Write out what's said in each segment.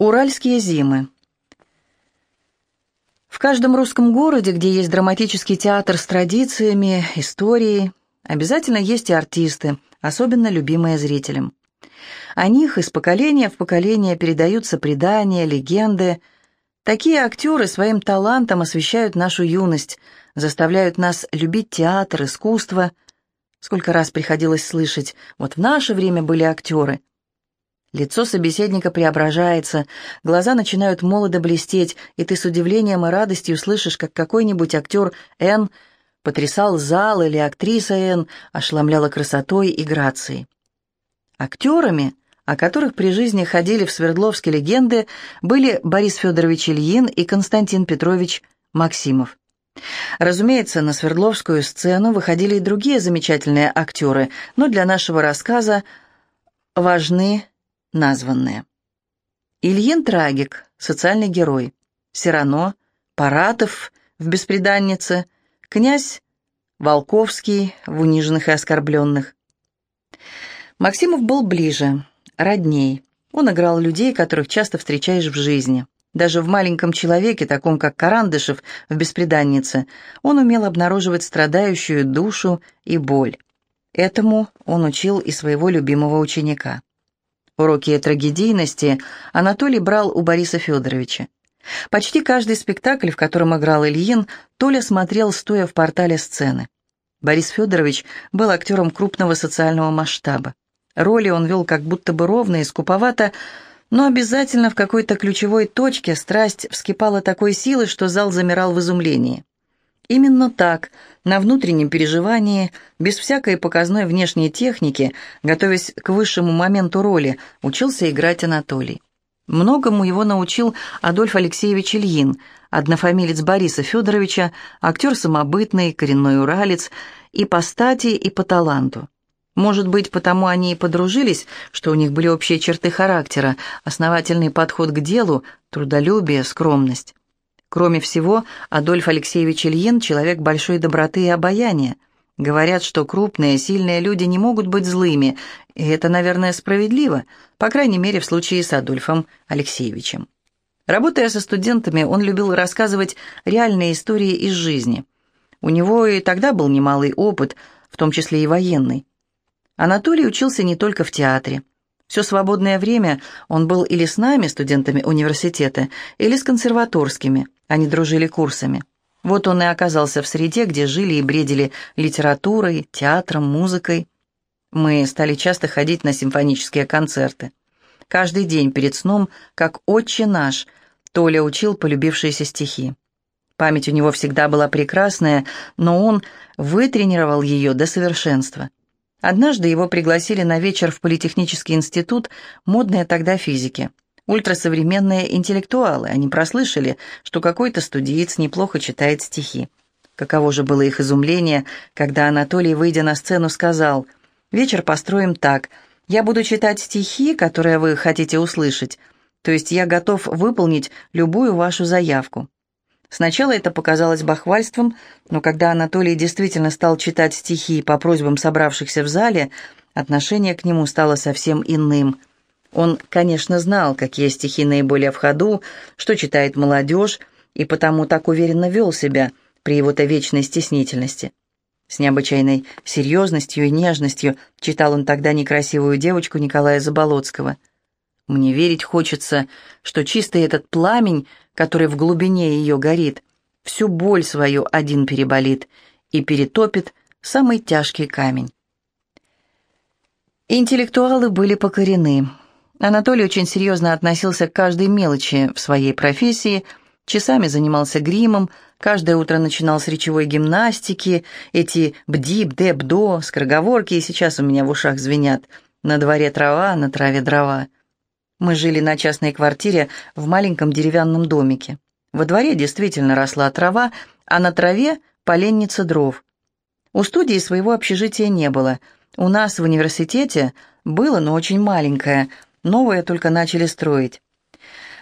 Уральские зимы. В каждом русском городе, где есть драматический театр с традициями, историей, обязательно есть и артисты, особенно любимые зрителям. О них из поколения в поколение передаются предания, легенды. Такие актеры своим талантом освещают нашу юность, заставляют нас любить театр, искусство. Сколько раз приходилось слышать, вот в наше время были актеры – Лицо собеседника преображается, глаза начинают молодо блестеть, и ты с удивлением и радостью слышишь, как какой-нибудь актер Н потрясал зал или актриса Н ошеломляла красотой и грацией. Актерами, о которых при жизни ходили в Свердловске легенды, были Борис Федорович Ильин и Константин Петрович Максимов. Разумеется, на Свердловскую сцену выходили и другие замечательные актеры, но для нашего рассказа важны названные. Ильин Трагик, социальный герой. Сирано, Паратов в «Беспреданнице», князь Волковский в «Униженных и оскорбленных». Максимов был ближе, родней. Он играл людей, которых часто встречаешь в жизни. Даже в маленьком человеке, таком как Карандышев в «Беспреданнице», он умел обнаруживать страдающую душу и боль. Этому он учил и своего любимого ученика. Уроки трагедийности Анатолий брал у Бориса Федоровича. Почти каждый спектакль, в котором играл Ильин, Толя смотрел, стоя в портале сцены. Борис Федорович был актером крупного социального масштаба. Роли он вел как будто бы ровно и скуповато, но обязательно в какой-то ключевой точке страсть вскипала такой силы, что зал замирал в изумлении. Именно так, на внутреннем переживании, без всякой показной внешней техники, готовясь к высшему моменту роли, учился играть Анатолий. Многому его научил Адольф Алексеевич Ильин, однофамилец Бориса Федоровича, актер самобытный, коренной уралец, и по стати, и по таланту. Может быть, потому они и подружились, что у них были общие черты характера, основательный подход к делу, трудолюбие, скромность. Кроме всего, Адольф Алексеевич Ильин – человек большой доброты и обаяния. Говорят, что крупные, сильные люди не могут быть злыми, и это, наверное, справедливо, по крайней мере, в случае с Адольфом Алексеевичем. Работая со студентами, он любил рассказывать реальные истории из жизни. У него и тогда был немалый опыт, в том числе и военный. Анатолий учился не только в театре. Все свободное время он был или с нами, студентами университета, или с консерваторскими – они дружили курсами. Вот он и оказался в среде, где жили и бредили литературой, театром, музыкой. Мы стали часто ходить на симфонические концерты. Каждый день перед сном, как «Отче наш», Толя учил полюбившиеся стихи. Память у него всегда была прекрасная, но он вытренировал ее до совершенства. Однажды его пригласили на вечер в Политехнический институт, модные тогда физики – Ультрасовременные интеллектуалы, они прослышали, что какой-то студиец неплохо читает стихи. Каково же было их изумление, когда Анатолий, выйдя на сцену, сказал, «Вечер построим так. Я буду читать стихи, которые вы хотите услышать, то есть я готов выполнить любую вашу заявку». Сначала это показалось бахвальством, но когда Анатолий действительно стал читать стихи по просьбам собравшихся в зале, отношение к нему стало совсем иным – он, конечно, знал, какие стихи наиболее в ходу, что читает молодежь, и потому так уверенно вел себя при его-то вечной стеснительности. С необычайной серьезностью и нежностью читал он тогда некрасивую девочку Николая Заболоцкого. «Мне верить хочется, что чистый этот пламень, который в глубине ее горит, всю боль свою один переболит и перетопит самый тяжкий камень». Интеллектуалы были покорены. Анатолий очень серьезно относился к каждой мелочи в своей профессии, часами занимался гримом, каждое утро начинал с речевой гимнастики, эти бдип, деп, до, скороговорки, и сейчас у меня в ушах звенят. На дворе трава, на траве дрова. Мы жили на частной квартире в маленьком деревянном домике. Во дворе действительно росла трава, а на траве поленница дров. У студии своего общежития не было. У нас в университете было, но очень маленькое – Новое только начали строить.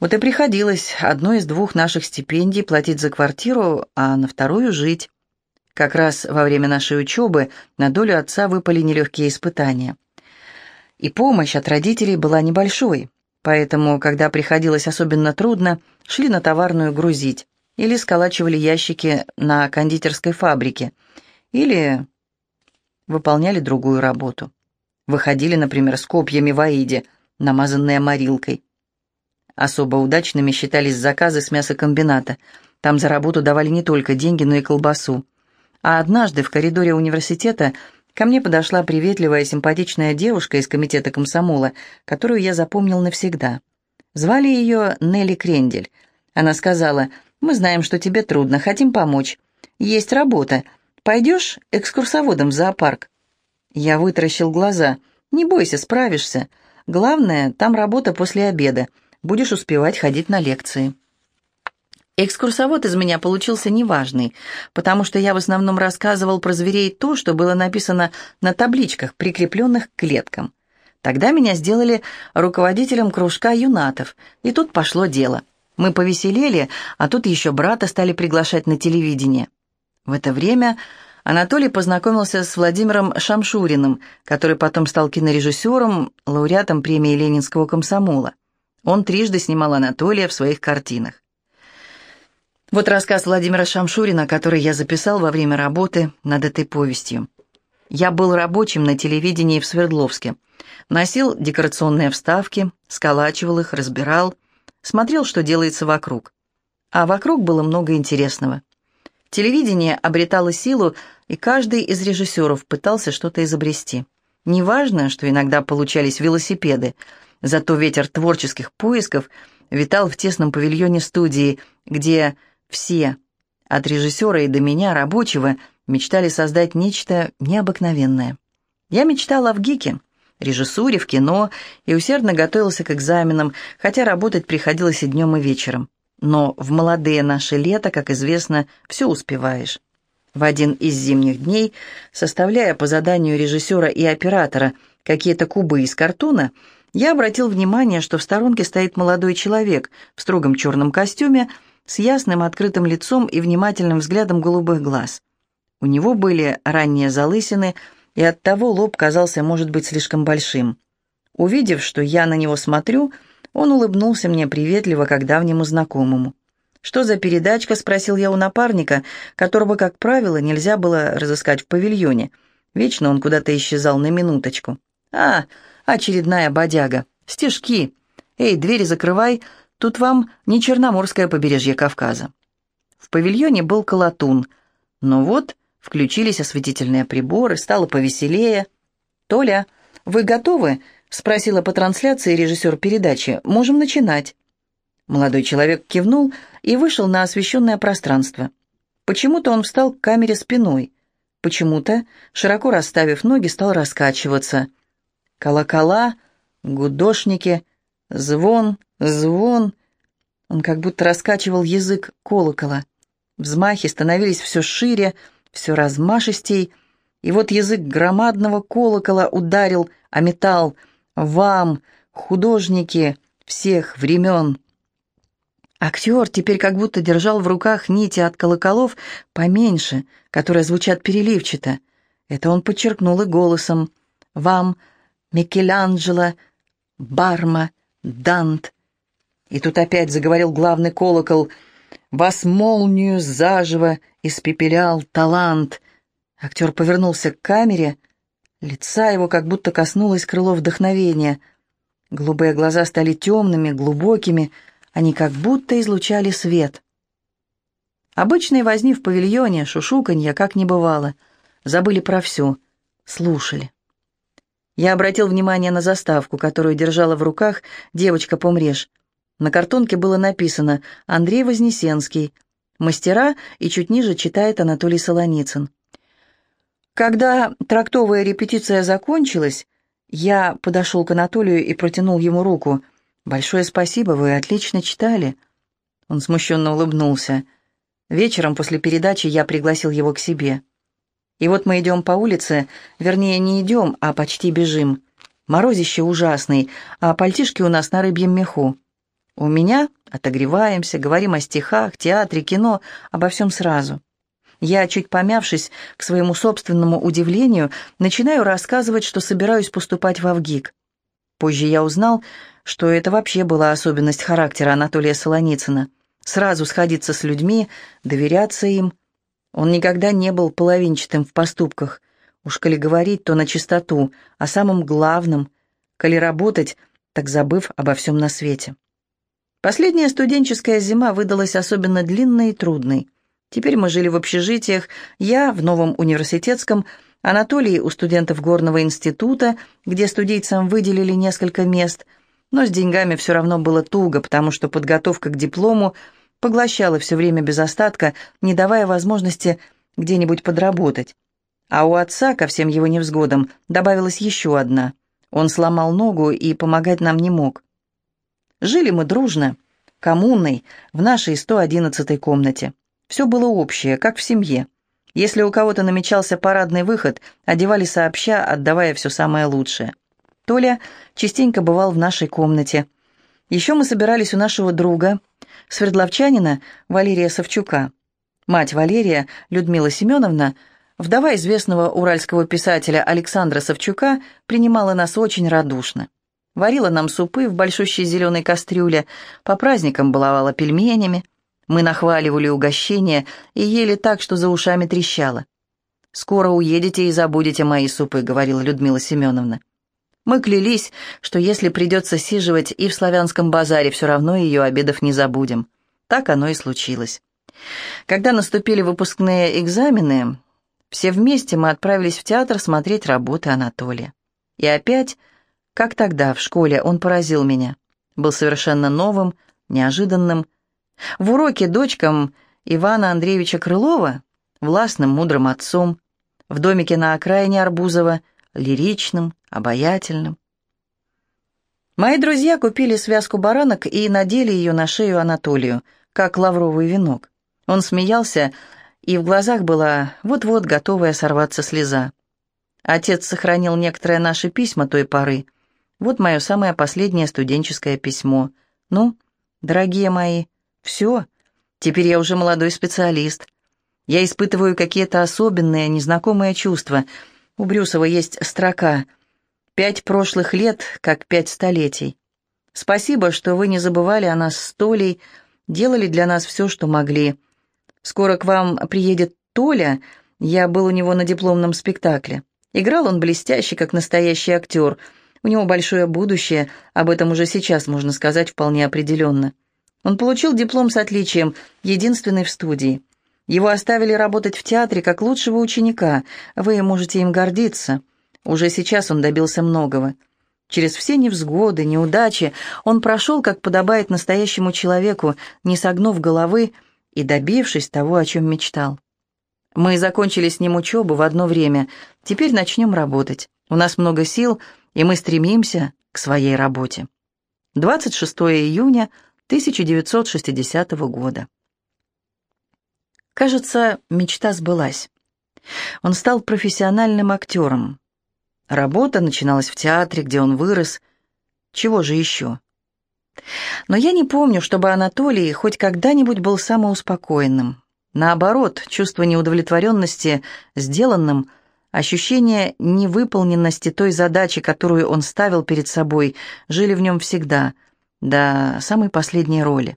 Вот и приходилось одной из двух наших стипендий платить за квартиру, а на вторую жить. Как раз во время нашей учебы на долю отца выпали нелегкие испытания. И помощь от родителей была небольшой. Поэтому, когда приходилось особенно трудно, шли на товарную грузить или сколачивали ящики на кондитерской фабрике, или выполняли другую работу. Выходили, например, с копьями в аиде, намазанные морилкой. Особо удачными считались заказы с мясокомбината. Там за работу давали не только деньги, но и колбасу. А однажды в коридоре университета ко мне подошла приветливая симпатичная девушка из комитета комсомола, которую я запомнил навсегда. Звали ее Нелли Крендель. Она сказала, «Мы знаем, что тебе трудно, хотим помочь. Есть работа. Пойдешь экскурсоводом в зоопарк?» Я вытаращил глаза. «Не бойся, справишься. Главное, там работа после обеда. Будешь успевать ходить на лекции». Экскурсовод из меня получился неважный, потому что я в основном рассказывал про зверей то, что было написано на табличках, прикрепленных к клеткам. Тогда меня сделали руководителем кружка юнатов, и тут пошло дело. Мы повеселели, а тут еще брата стали приглашать на телевидение. В это время Анатолий познакомился с Владимиром Шамшуриным, который потом стал кинорежиссером, лауреатом премии Ленинского комсомола. Он трижды снимал Анатолия в своих картинах. Вот рассказ Владимира Шамшурина, который я записал во время работы над этой повестью. Я был рабочим на телевидении в Свердловске. Носил декорационные вставки, сколачивал их, разбирал, смотрел, что делается вокруг. А вокруг было много интересного. Телевидение обретало силу, и каждый из режиссеров пытался что-то изобрести. Неважно, что иногда получались велосипеды, зато ветер творческих поисков витал в тесном павильоне студии, где все, от режиссера и до меня, рабочего, мечтали создать нечто необыкновенное. Я мечтала в ГИКе, режиссуре, в кино и усердно готовился к экзаменам, хотя работать приходилось и днем, и вечером. Но в молодые наши лета, как известно, все успеваешь. В один из зимних дней, составляя по заданию режиссера и оператора какие-то кубы из картона, я обратил внимание, что в сторонке стоит молодой человек в строгом черном костюме, с ясным открытым лицом и внимательным взглядом голубых глаз. У него были ранние залысины, и оттого лоб казался, может быть, слишком большим. Увидев, что я на него смотрю, он улыбнулся мне приветливо, как давнему знакомому. «Что за передачка?» — спросил я у напарника, которого, как правило, нельзя было разыскать в павильоне. Вечно он куда-то исчезал на минуточку. «А, очередная бодяга. Стишки. Эй, двери закрывай, Тут вам не Черноморское побережье Кавказа. В павильоне был колотун, но вот включились осветительные приборы, стало повеселее. «Толя, вы готовы?» — спросила по трансляции режиссер передачи. «Можем начинать». Молодой человек кивнул и вышел на освещенное пространство. Почему-то он встал к камере спиной. Почему-то, широко расставив ноги, стал раскачиваться. Колокола, гудошники, звон, Звон. Он как будто раскачивал язык колокола. Взмахи становились все шире, все размашистей, и вот язык громадного колокола ударил о металл. «Вам, художники всех времен!» Актер теперь как будто держал в руках нити от колоколов поменьше, которые звучат переливчато. Это он подчеркнул и голосом. «Вам, Микеланджело, Барма, Дант, и тут опять заговорил главный колокол. «Вас молнию заживо испепелял талант». Актер повернулся к камере. Лица его как будто коснулось крыло вдохновения. Голубые глаза стали темными, глубокими. Они как будто излучали свет. Обычной возни в павильоне, шушуканья, как не бывало. Забыли про все. Слушали. Я обратил внимание на заставку, которую держала в руках девочка-помреж. На картонке было написано «Андрей Вознесенский». Мастера и чуть ниже читает Анатолий Солоницын. Когда трактовая репетиция закончилась, я подошел к Анатолию и протянул ему руку. «Большое спасибо, вы отлично читали». Он смущенно улыбнулся. Вечером после передачи я пригласил его к себе. И вот мы идем по улице, вернее, не идем, а почти бежим. Морозище ужасный, а пальтишки у нас на рыбьем меху. У меня отогреваемся, говорим о стихах, театре, кино, обо всем сразу. Я, чуть помявшись, к своему собственному удивлению, начинаю рассказывать, что собираюсь поступать в Авгик. Позже я узнал, что это вообще была особенность характера Анатолия Солоницына. Сразу сходиться с людьми, доверяться им. Он никогда не был половинчатым в поступках. Уж коли говорить, то на чистоту, о самом главном. Коли работать, так забыв обо всем на свете. Последняя студенческая зима выдалась особенно длинной и трудной. Теперь мы жили в общежитиях, я в новом университетском, Анатолий у студентов горного института, где студийцам выделили несколько мест, но с деньгами все равно было туго, потому что подготовка к диплому поглощала все время без остатка, не давая возможности где-нибудь подработать. А у отца, ко всем его невзгодам, добавилась еще одна. Он сломал ногу и помогать нам не мог. Жили мы дружно, коммунной, в нашей 111-й комнате. Все было общее, как в семье. Если у кого-то намечался парадный выход, одевали сообща, отдавая все самое лучшее. Толя частенько бывал в нашей комнате. Еще мы собирались у нашего друга, свердловчанина Валерия Савчука. Мать Валерия, Людмила Семеновна, вдова известного уральского писателя Александра Савчука, принимала нас очень радушно. Варила нам супы в большущей зеленой кастрюле, по праздникам баловала пельменями. Мы нахваливали угощения и ели так, что за ушами трещало. «Скоро уедете и забудете мои супы», — говорила Людмила Семеновна. Мы клялись, что если придется сиживать и в славянском базаре, все равно ее обедов не забудем. Так оно и случилось. Когда наступили выпускные экзамены, все вместе мы отправились в театр смотреть работы Анатолия. И опять как тогда, в школе, он поразил меня. Был совершенно новым, неожиданным. В уроке дочкам Ивана Андреевича Крылова, властным, мудрым отцом, в домике на окраине Арбузова, лиричным, обаятельным. Мои друзья купили связку баранок и надели ее на шею Анатолию, как лавровый венок. Он смеялся, и в глазах была вот-вот готовая сорваться слеза. Отец сохранил некоторые наши письма той поры, вот мое самое последнее студенческое письмо. Ну, дорогие мои, все. Теперь я уже молодой специалист. Я испытываю какие-то особенные, незнакомые чувства. У Брюсова есть строка «Пять прошлых лет, как пять столетий». Спасибо, что вы не забывали о нас Толей, делали для нас все, что могли. Скоро к вам приедет Толя, я был у него на дипломном спектакле. Играл он блестяще, как настоящий актер — у него большое будущее, об этом уже сейчас можно сказать вполне определенно. Он получил диплом с отличием, единственный в студии. Его оставили работать в театре как лучшего ученика, вы можете им гордиться. Уже сейчас он добился многого. Через все невзгоды, неудачи он прошел, как подобает настоящему человеку, не согнув головы и добившись того, о чем мечтал. Мы закончили с ним учебу в одно время, теперь начнем работать. У нас много сил, и мы стремимся к своей работе. 26 июня 1960 года. Кажется, мечта сбылась. Он стал профессиональным актером. Работа начиналась в театре, где он вырос. Чего же еще? Но я не помню, чтобы Анатолий хоть когда-нибудь был самоуспокоенным. Наоборот, чувство неудовлетворенности сделанным – Ощущение невыполненности той задачи, которую он ставил перед собой, жили в нем всегда, до самой последней роли.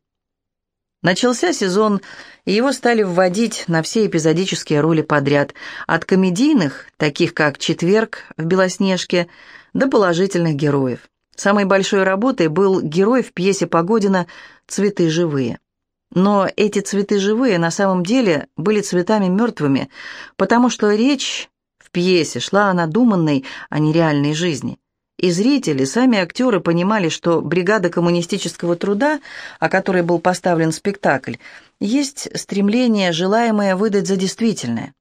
Начался сезон, и его стали вводить на все эпизодические роли подряд, от комедийных, таких как «Четверг» в «Белоснежке», до положительных героев. Самой большой работой был герой в пьесе Погодина «Цветы живые». Но эти цветы живые на самом деле были цветами мертвыми, потому что речь в пьесе шла о надуманной, а не реальной жизни. И зрители, сами актеры понимали, что бригада коммунистического труда, о которой был поставлен спектакль, есть стремление, желаемое выдать за действительное.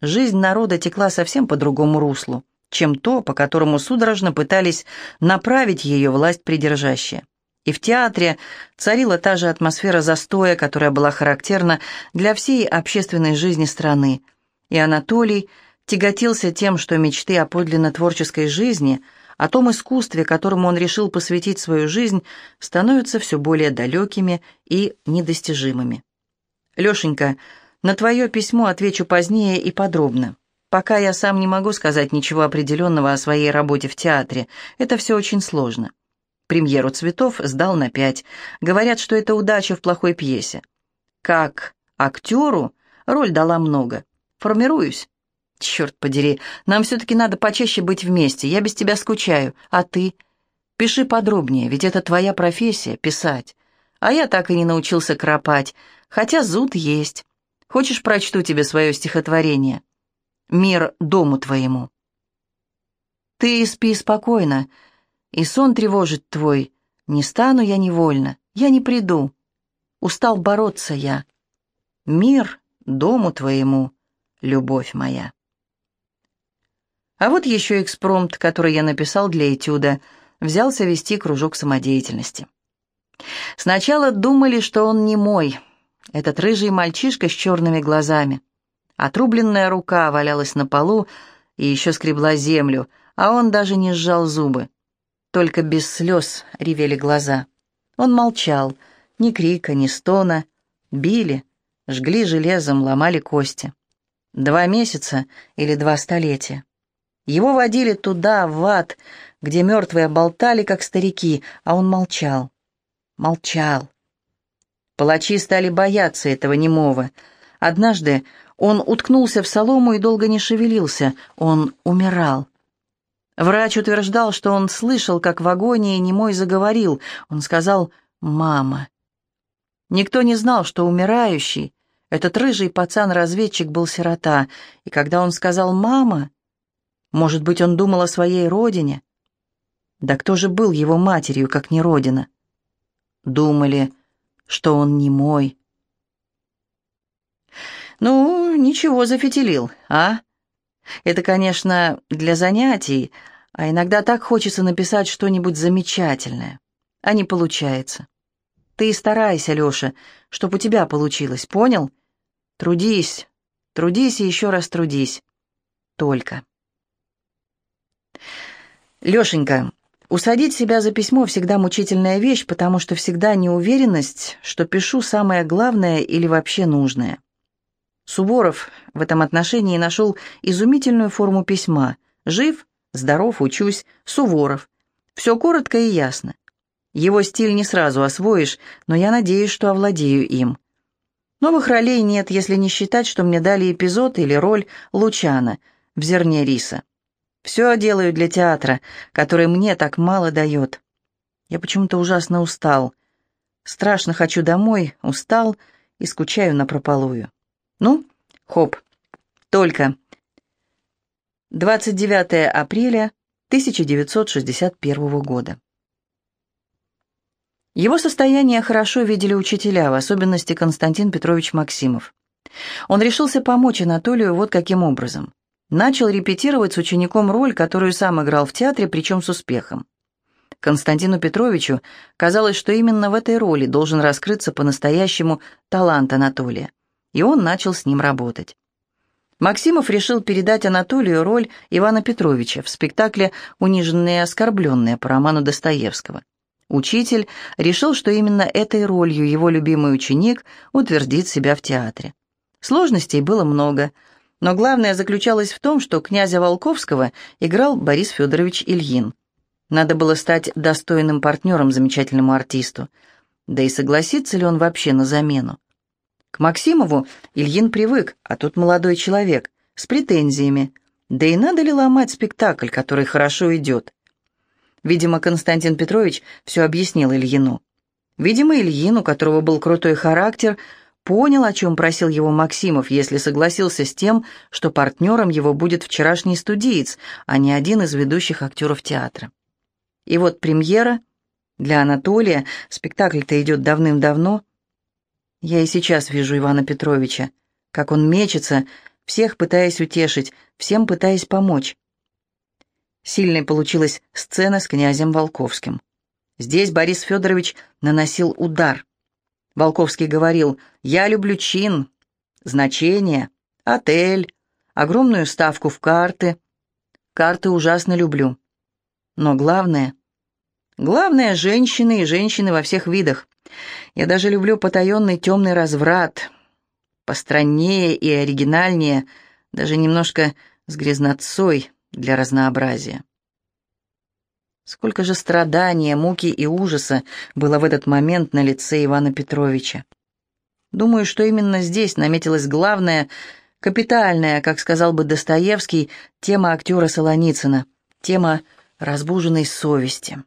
Жизнь народа текла совсем по другому руслу, чем то, по которому судорожно пытались направить ее власть придержащая. И в театре царила та же атмосфера застоя, которая была характерна для всей общественной жизни страны. И Анатолий – тяготился тем, что мечты о подлинно творческой жизни, о том искусстве, которому он решил посвятить свою жизнь, становятся все более далекими и недостижимыми. «Лешенька, на твое письмо отвечу позднее и подробно. Пока я сам не могу сказать ничего определенного о своей работе в театре. Это все очень сложно. Премьеру «Цветов» сдал на пять. Говорят, что это удача в плохой пьесе. Как актеру роль дала много. Формируюсь. Черт подери, нам все-таки надо почаще быть вместе. Я без тебя скучаю. А ты? Пиши подробнее, ведь это твоя профессия — писать. А я так и не научился кропать, хотя зуд есть. Хочешь, прочту тебе свое стихотворение? мир дому твоему. Ты спи спокойно, и сон тревожит твой. Не стану я невольно, я не приду. Устал бороться я. Мир дому твоему, любовь моя. А вот еще экспромт, который я написал для этюда, взялся вести кружок самодеятельности. Сначала думали, что он не мой, этот рыжий мальчишка с черными глазами. Отрубленная рука валялась на полу и еще скребла землю, а он даже не сжал зубы. Только без слез ревели глаза. Он молчал, ни крика, ни стона. Били, жгли железом, ломали кости. Два месяца или два столетия. Его водили туда, в ад, где мертвые болтали, как старики, а он молчал. Молчал. Палачи стали бояться этого немого. Однажды он уткнулся в солому и долго не шевелился. Он умирал. Врач утверждал, что он слышал, как в агонии немой заговорил. Он сказал «мама». Никто не знал, что умирающий, этот рыжий пацан-разведчик был сирота, и когда он сказал «мама», может быть, он думал о своей родине? Да кто же был его матерью, как не родина? Думали, что он не мой, «Ну, ничего зафитилил, а? Это, конечно, для занятий, а иногда так хочется написать что-нибудь замечательное, а не получается. Ты и старайся, Леша, чтоб у тебя получилось, понял? Трудись, трудись и еще раз трудись. Только». Лешенька, усадить себя за письмо всегда мучительная вещь, потому что всегда неуверенность, что пишу самое главное или вообще нужное. Суворов в этом отношении нашел изумительную форму письма. «Жив, здоров, учусь, Суворов». Все коротко и ясно. Его стиль не сразу освоишь, но я надеюсь, что овладею им. Новых ролей нет, если не считать, что мне дали эпизод или роль Лучана в «Зерне риса». Все делаю для театра, который мне так мало дает. Я почему-то ужасно устал. Страшно хочу домой, устал и скучаю напропалую. Ну, хоп, только. 29 апреля 1961 года. Его состояние хорошо видели учителя, в особенности Константин Петрович Максимов. Он решился помочь Анатолию вот каким образом. Начал репетировать с учеником роль, которую сам играл в театре, причем с успехом. Константину Петровичу казалось, что именно в этой роли должен раскрыться по-настоящему талант Анатолия и он начал с ним работать. Максимов решил передать Анатолию роль Ивана Петровича в спектакле «Униженные и оскорбленные» по роману Достоевского. Учитель решил, что именно этой ролью его любимый ученик утвердит себя в театре. Сложностей было много, но главное заключалось в том, что князя Волковского играл Борис Федорович Ильин. Надо было стать достойным партнером замечательному артисту. Да и согласится ли он вообще на замену? К Максимову Ильин привык, а тут молодой человек, с претензиями. Да и надо ли ломать спектакль, который хорошо идет? Видимо, Константин Петрович все объяснил Ильину. Видимо, Ильин, у которого был крутой характер, понял, о чем просил его Максимов, если согласился с тем, что партнером его будет вчерашний студиец, а не один из ведущих актеров театра. И вот премьера. Для Анатолия спектакль-то идет давным-давно. Я и сейчас вижу Ивана Петровича, как он мечется, всех пытаясь утешить, всем пытаясь помочь. Сильной получилась сцена с князем Волковским. Здесь Борис Федорович наносил удар. Волковский говорил «Я люблю чин, значение, отель, огромную ставку в карты. Карты ужасно люблю. Но главное... Главное — женщины и женщины во всех видах. Я даже люблю потаенный темный разврат. Постраннее и оригинальнее, даже немножко с грязнотцой для разнообразия. Сколько же страдания, муки и ужаса было в этот момент на лице Ивана Петровича. Думаю, что именно здесь наметилась главная, капитальная, как сказал бы Достоевский, тема актера Солоницына, тема разбуженной совести.